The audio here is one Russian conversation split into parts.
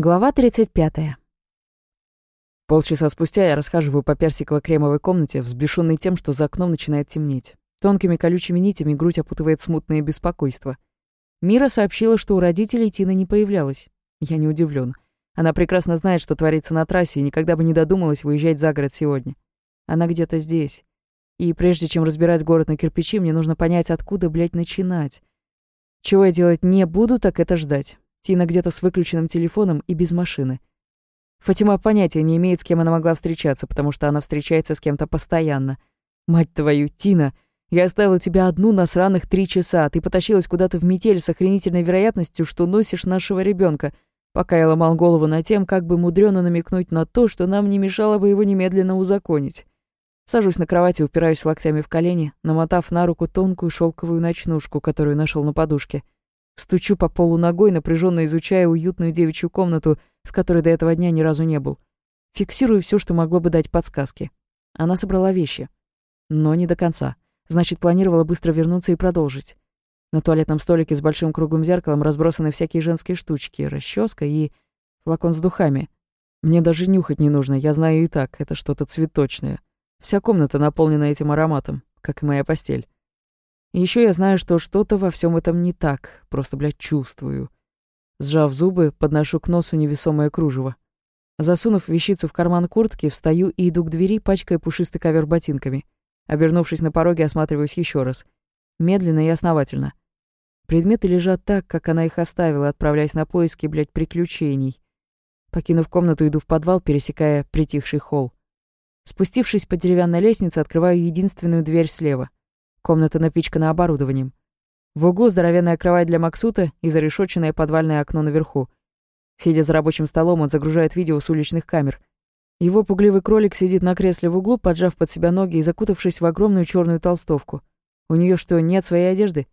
Глава 35. Полчаса спустя я расхаживаю по персиково-кремовой комнате, взбешенный тем, что за окном начинает темнеть. Тонкими колючими нитями грудь опутывает смутное беспокойство. Мира сообщила, что у родителей Тина не появлялась. Я не удивлен. Она прекрасно знает, что творится на трассе, и никогда бы не додумалась выезжать за город сегодня. Она где-то здесь. И прежде чем разбирать город на кирпичи, мне нужно понять, откуда, блядь, начинать. Чего я делать не буду, так это ждать. Тина где-то с выключенным телефоном и без машины. Фатима понятия не имеет, с кем она могла встречаться, потому что она встречается с кем-то постоянно. Мать твою, Тина, я оставила тебя одну на сраных три часа, ты потащилась куда-то в метель с охренительной вероятностью, что носишь нашего ребенка, пока я ломал голову над тем, как бы мудрено намекнуть на то, что нам не мешало бы его немедленно узаконить. Сажусь на кровати, упираюсь локтями в колени, намотав на руку тонкую шелковую ночнушку, которую нашел на подушке — Стучу по полу ногой, напряженно изучая уютную девичью комнату, в которой до этого дня ни разу не был. Фиксирую все, что могло бы дать подсказки. Она собрала вещи. Но не до конца. Значит, планировала быстро вернуться и продолжить. На туалетном столике с большим круглым зеркалом разбросаны всякие женские штучки, расческа и флакон с духами. Мне даже нюхать не нужно, я знаю и так, это что-то цветочное. Вся комната наполнена этим ароматом, как и моя постель. И ещё я знаю, что что-то во всем этом не так, просто, блядь, чувствую. Сжав зубы, подношу к носу невесомое кружево. Засунув вещицу в карман куртки, встаю и иду к двери, пачкая пушистый ковер ботинками. Обернувшись на пороге, осматриваюсь еще раз. Медленно и основательно. Предметы лежат так, как она их оставила, отправляясь на поиски, блядь, приключений. Покинув комнату, иду в подвал, пересекая притихший холл. Спустившись по деревянной лестнице, открываю единственную дверь слева. Комната напичкана оборудованием. В углу здоровенная кровать для Максута и зарешоченное подвальное окно наверху. Сидя за рабочим столом, он загружает видео с уличных камер. Его пугливый кролик сидит на кресле в углу, поджав под себя ноги и закутавшись в огромную черную толстовку. У нее что, нет своей одежды?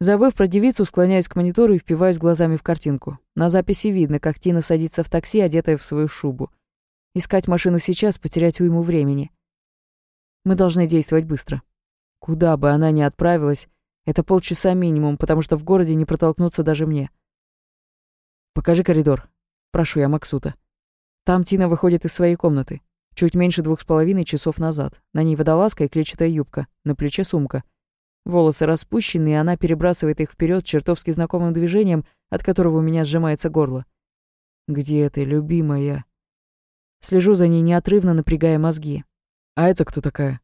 Забыв про девицу, склоняюсь к монитору и впиваюсь глазами в картинку. На записи видно, как Тина садится в такси, одетая в свою шубу. Искать машину сейчас, потерять уйму времени. Мы должны действовать быстро. Куда бы она ни отправилась, это полчаса минимум, потому что в городе не протолкнуться даже мне. «Покажи коридор», — прошу я Максута. Там Тина выходит из своей комнаты. Чуть меньше двух с половиной часов назад. На ней водолазка и клетчатая юбка, на плече сумка. Волосы распущены, и она перебрасывает их вперед чертовски знакомым движением, от которого у меня сжимается горло. «Где ты, любимая?» Слежу за ней неотрывно, напрягая мозги. «А это кто такая?»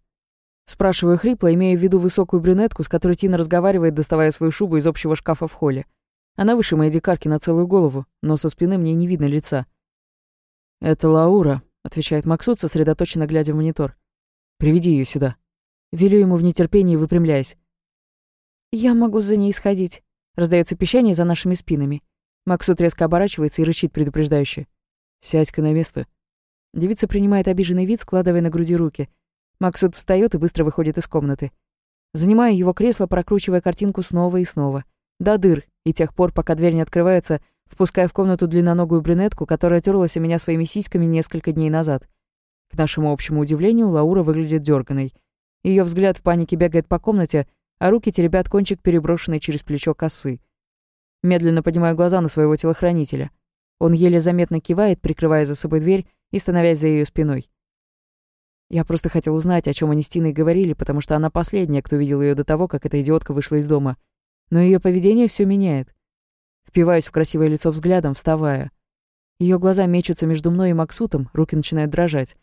Спрашиваю хрипло, имея в виду высокую брюнетку, с которой Тина разговаривает, доставая свою шубу из общего шкафа в холле. Она выше моей дикарки на целую голову, но со спины мне не видно лица. «Это Лаура», — отвечает Максут, сосредоточенно глядя в монитор. «Приведи ее сюда». Велю ему в нетерпении, выпрямляясь. «Я могу за ней сходить», — раздается пищание за нашими спинами. Максут резко оборачивается и рычит предупреждающе. «Сядь-ка на место». Девица принимает обиженный вид, складывая на груди руки — Максут встает и быстро выходит из комнаты. Занимаю его кресло, прокручивая картинку снова и снова. До дыр, и тех пор, пока дверь не открывается, впуская в комнату длинноногую брюнетку, которая терлась о меня своими сиськами несколько дней назад. К нашему общему удивлению, Лаура выглядит дерганой. Ее взгляд в панике бегает по комнате, а руки теребят кончик переброшенной через плечо косы. Медленно поднимаю глаза на своего телохранителя. Он еле заметно кивает, прикрывая за собой дверь и становясь за ее спиной. Я просто хотел узнать, о чем они с Тиной говорили, потому что она последняя, кто видел ее до того, как эта идиотка вышла из дома. Но ее поведение все меняет. Впиваюсь в красивое лицо взглядом, вставая. Ее глаза мечутся между мной и Максутом, руки начинают дрожать.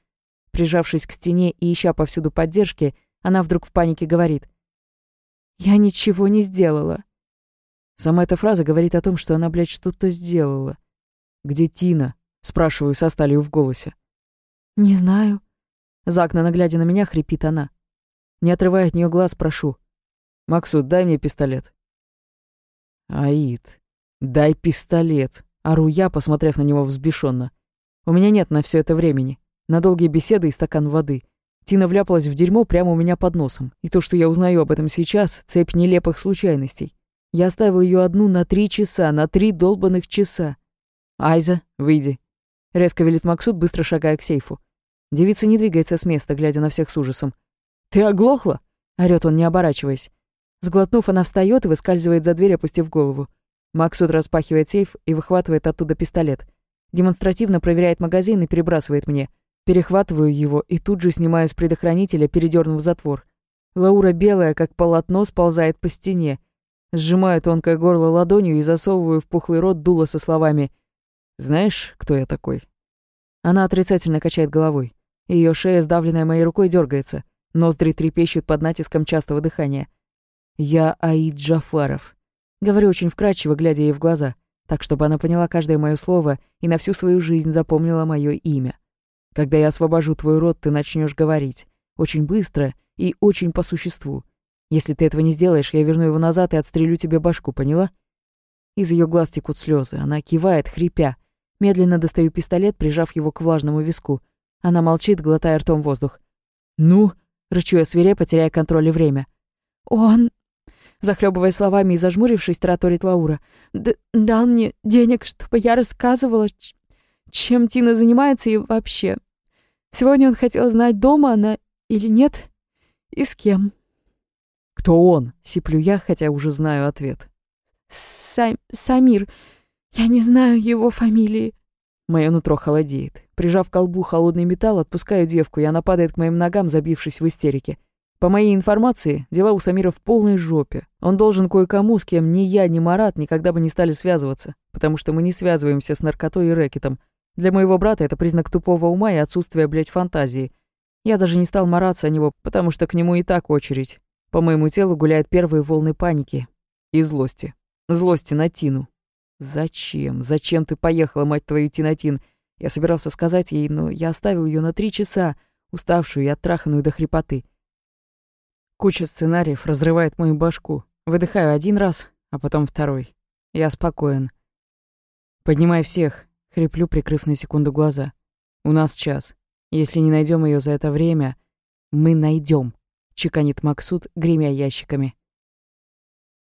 Прижавшись к стене и ища повсюду поддержки, она вдруг в панике говорит. «Я ничего не сделала». Сама эта фраза говорит о том, что она, блядь, что-то сделала. «Где Тина?» — спрашиваю со сталью в голосе. «Не знаю», Загнанно глядя на меня, хрипит она. Не отрывая от нее глаз, прошу. «Максут, дай мне пистолет». «Аид, дай пистолет», — ору я, посмотрев на него взбешенно. «У меня нет на все это времени. На долгие беседы и стакан воды. Тина вляпалась в дерьмо прямо у меня под носом. И то, что я узнаю об этом сейчас, цепь нелепых случайностей. Я оставил ее одну на три часа, на три долбанных часа. «Айза, выйди», — резко велит Максут, быстро шагая к сейфу. Девица не двигается с места, глядя на всех с ужасом. «Ты оглохла?» — орёт он, не оборачиваясь. Сглотнув, она встает и выскальзывает за дверь, опустив голову. Максут распахивает сейф и выхватывает оттуда пистолет. Демонстративно проверяет магазин и перебрасывает мне. Перехватываю его и тут же снимаю с предохранителя, передернув затвор. Лаура белая, как полотно, сползает по стене. Сжимаю тонкое горло ладонью и засовываю в пухлый рот дуло со словами «Знаешь, кто я такой?» Она отрицательно качает головой. Ее шея, сдавленная моей рукой, дергается. Ноздри трепещут под натиском частого дыхания. «Я Аид Джафаров». Говорю очень вкрадчиво, глядя ей в глаза, так, чтобы она поняла каждое мое слово и на всю свою жизнь запомнила мое имя. Когда я освобожу твой рот, ты начнешь говорить. Очень быстро и очень по существу. Если ты этого не сделаешь, я верну его назад и отстрелю тебе башку, поняла? Из ее глаз текут слезы. Она кивает, хрипя. Медленно достаю пистолет, прижав его к влажному виску. Она молчит, глотая ртом воздух. «Ну?» — рычу я свирепо, теряя контроль и время. «Он...» Захлебывая словами и зажмурившись, тараторит Лаура. «Дал мне денег, чтобы я рассказывала, чем Тина занимается и вообще. Сегодня он хотел знать, дома она или нет, и с кем». «Кто он?» — сиплю я, хотя уже знаю ответ. Сам... Самир. Я не знаю его фамилии». Моё нутро холодеет. Прижав к колбу холодный металл, отпускаю девку, и она падает к моим ногам, забившись в истерике. По моей информации, дела у Самира в полной жопе. Он должен кое-кому, с кем ни я, ни Марат никогда бы не стали связываться, потому что мы не связываемся с наркотой и рэкетом. Для моего брата это признак тупого ума и отсутствия, блядь, фантазии. Я даже не стал мараться о него, потому что к нему и так очередь. По моему телу гуляют первые волны паники и злости. Злости на Тину. Зачем? Зачем ты поехала, мать твою, Тинатин? Я собирался сказать ей, но я оставил ее на три часа, уставшую и оттраханную до хрипоты. Куча сценариев разрывает мою башку. Выдыхаю один раз, а потом второй. Я спокоен. Поднимай всех, хриплю, прикрыв на секунду глаза. У нас час. Если не найдем ее за это время, мы найдем, чеканит Максут, гремя ящиками.